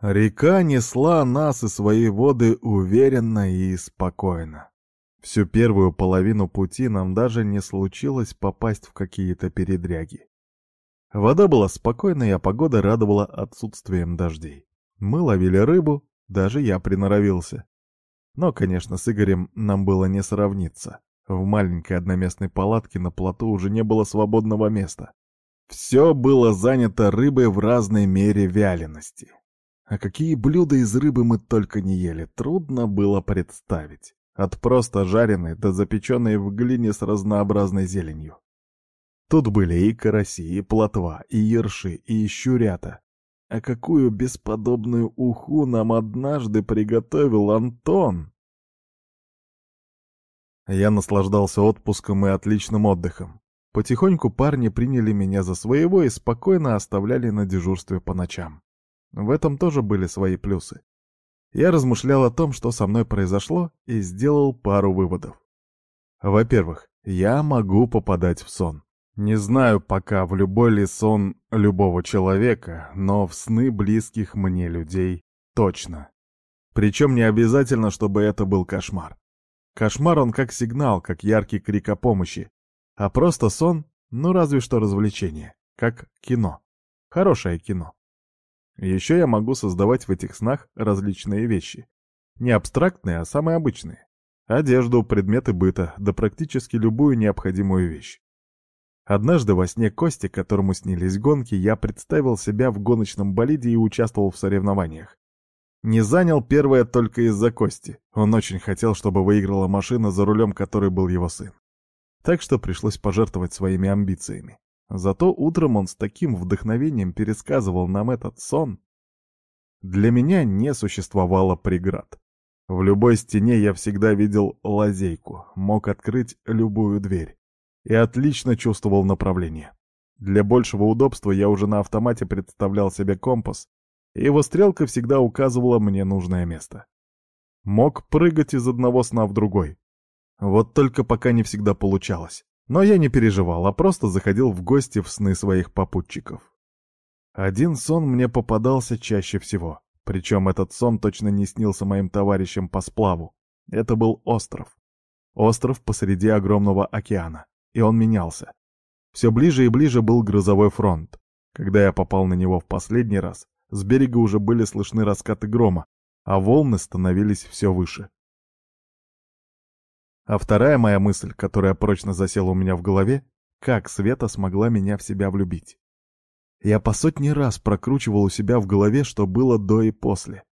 Река несла нас и свои воды уверенно и спокойно. Всю первую половину пути нам даже не случилось попасть в какие-то передряги. Вода была спокойной, а погода радовала отсутствием дождей. Мы ловили рыбу, даже я приноровился. Но, конечно, с Игорем нам было не сравниться. В маленькой одноместной палатке на плоту уже не было свободного места. Все было занято рыбой в разной мере вялености. А какие блюда из рыбы мы только не ели, трудно было представить. От просто жареной до запеченной в глине с разнообразной зеленью. Тут были и караси, и плотва, и ерши, и щурята. А какую бесподобную уху нам однажды приготовил Антон! Я наслаждался отпуском и отличным отдыхом. Потихоньку парни приняли меня за своего и спокойно оставляли на дежурстве по ночам. В этом тоже были свои плюсы. Я размышлял о том, что со мной произошло, и сделал пару выводов. Во-первых, я могу попадать в сон. Не знаю пока, в любой ли сон любого человека, но в сны близких мне людей точно. Причем не обязательно, чтобы это был кошмар. Кошмар он как сигнал, как яркий крик о помощи. А просто сон, ну разве что развлечение, как кино. Хорошее кино. Еще я могу создавать в этих снах различные вещи. Не абстрактные, а самые обычные. Одежду, предметы быта, да практически любую необходимую вещь. Однажды во сне Кости, которому снились гонки, я представил себя в гоночном болиде и участвовал в соревнованиях. Не занял первое только из-за Кости. Он очень хотел, чтобы выиграла машина, за рулем которой был его сын. Так что пришлось пожертвовать своими амбициями. Зато утром он с таким вдохновением пересказывал нам этот сон. Для меня не существовало преград. В любой стене я всегда видел лазейку, мог открыть любую дверь. И отлично чувствовал направление. Для большего удобства я уже на автомате представлял себе компас, и его стрелка всегда указывала мне нужное место. Мог прыгать из одного сна в другой. Вот только пока не всегда получалось. Но я не переживал, а просто заходил в гости в сны своих попутчиков. Один сон мне попадался чаще всего. Причем этот сон точно не снился моим товарищам по сплаву. Это был остров. Остров посреди огромного океана. И он менялся. Все ближе и ближе был грозовой фронт. Когда я попал на него в последний раз, с берега уже были слышны раскаты грома, а волны становились все выше. А вторая моя мысль, которая прочно засела у меня в голове, как Света смогла меня в себя влюбить. Я по сотни раз прокручивал у себя в голове, что было до и после.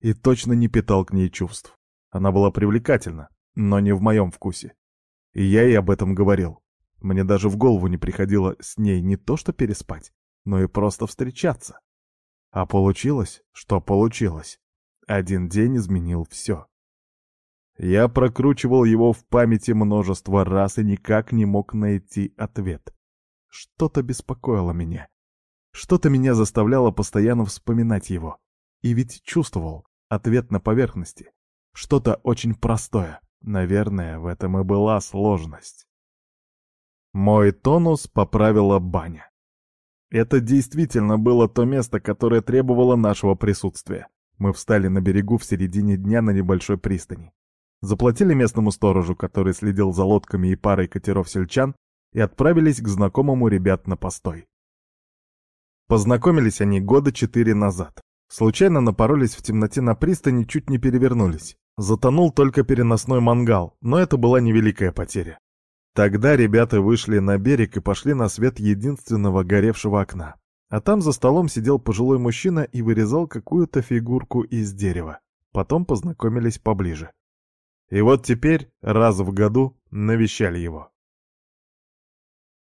И точно не питал к ней чувств. Она была привлекательна, но не в моем вкусе. И я ей об этом говорил. Мне даже в голову не приходило с ней не то что переспать, но и просто встречаться. А получилось, что получилось. Один день изменил все. Я прокручивал его в памяти множество раз и никак не мог найти ответ. Что-то беспокоило меня. Что-то меня заставляло постоянно вспоминать его. И ведь чувствовал ответ на поверхности. Что-то очень простое. Наверное, в этом и была сложность. Мой тонус поправила баня. Это действительно было то место, которое требовало нашего присутствия. Мы встали на берегу в середине дня на небольшой пристани. Заплатили местному сторожу, который следил за лодками и парой катеров сельчан, и отправились к знакомому ребят на постой. Познакомились они года четыре назад. Случайно напоролись в темноте на пристани, чуть не перевернулись. Затонул только переносной мангал, но это была невеликая потеря. Тогда ребята вышли на берег и пошли на свет единственного горевшего окна. А там за столом сидел пожилой мужчина и вырезал какую-то фигурку из дерева. Потом познакомились поближе. И вот теперь раз в году навещали его.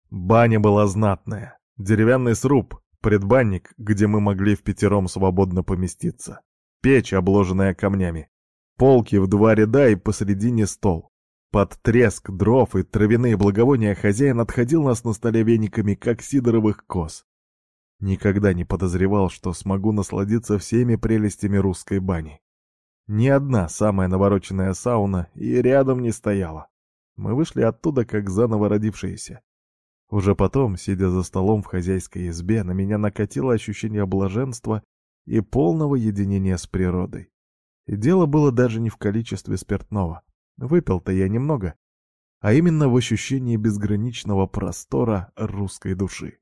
Баня была знатная. Деревянный сруб, предбанник, где мы могли в пятером свободно поместиться. Печь, обложенная камнями. Полки в два ряда и посредине стол. Под треск дров и травяные благовония хозяин отходил нас на столе вениками, как сидоровых коз. Никогда не подозревал, что смогу насладиться всеми прелестями русской бани. Ни одна самая навороченная сауна и рядом не стояла. Мы вышли оттуда, как заново родившиеся. Уже потом, сидя за столом в хозяйской избе, на меня накатило ощущение блаженства и полного единения с природой. И дело было даже не в количестве спиртного. Выпил-то я немного, а именно в ощущении безграничного простора русской души.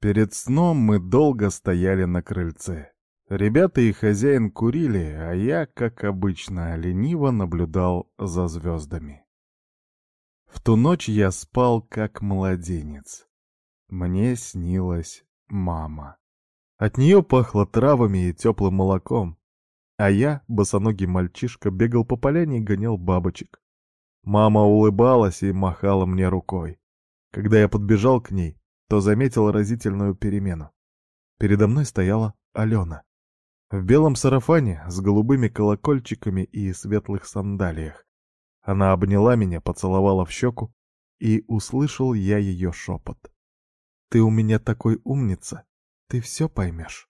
Перед сном мы долго стояли на крыльце. Ребята и хозяин курили, а я, как обычно, лениво наблюдал за звездами. В ту ночь я спал как младенец. Мне снилась мама. От нее пахло травами и теплым молоком, а я, босоногий мальчишка, бегал по поляне и гонял бабочек. Мама улыбалась и махала мне рукой. Когда я подбежал к ней, то заметил разительную перемену. Передо мной стояла Алена. В белом сарафане с голубыми колокольчиками и светлых сандалиях. Она обняла меня, поцеловала в щеку, и услышал я ее шепот. «Ты у меня такой умница, ты все поймешь».